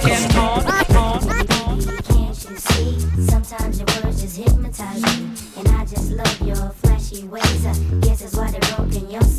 chicken horn. Can't you see? Sometimes your words just hypnotize me, and I just love your flashy ways. I guess that's why they're broken your.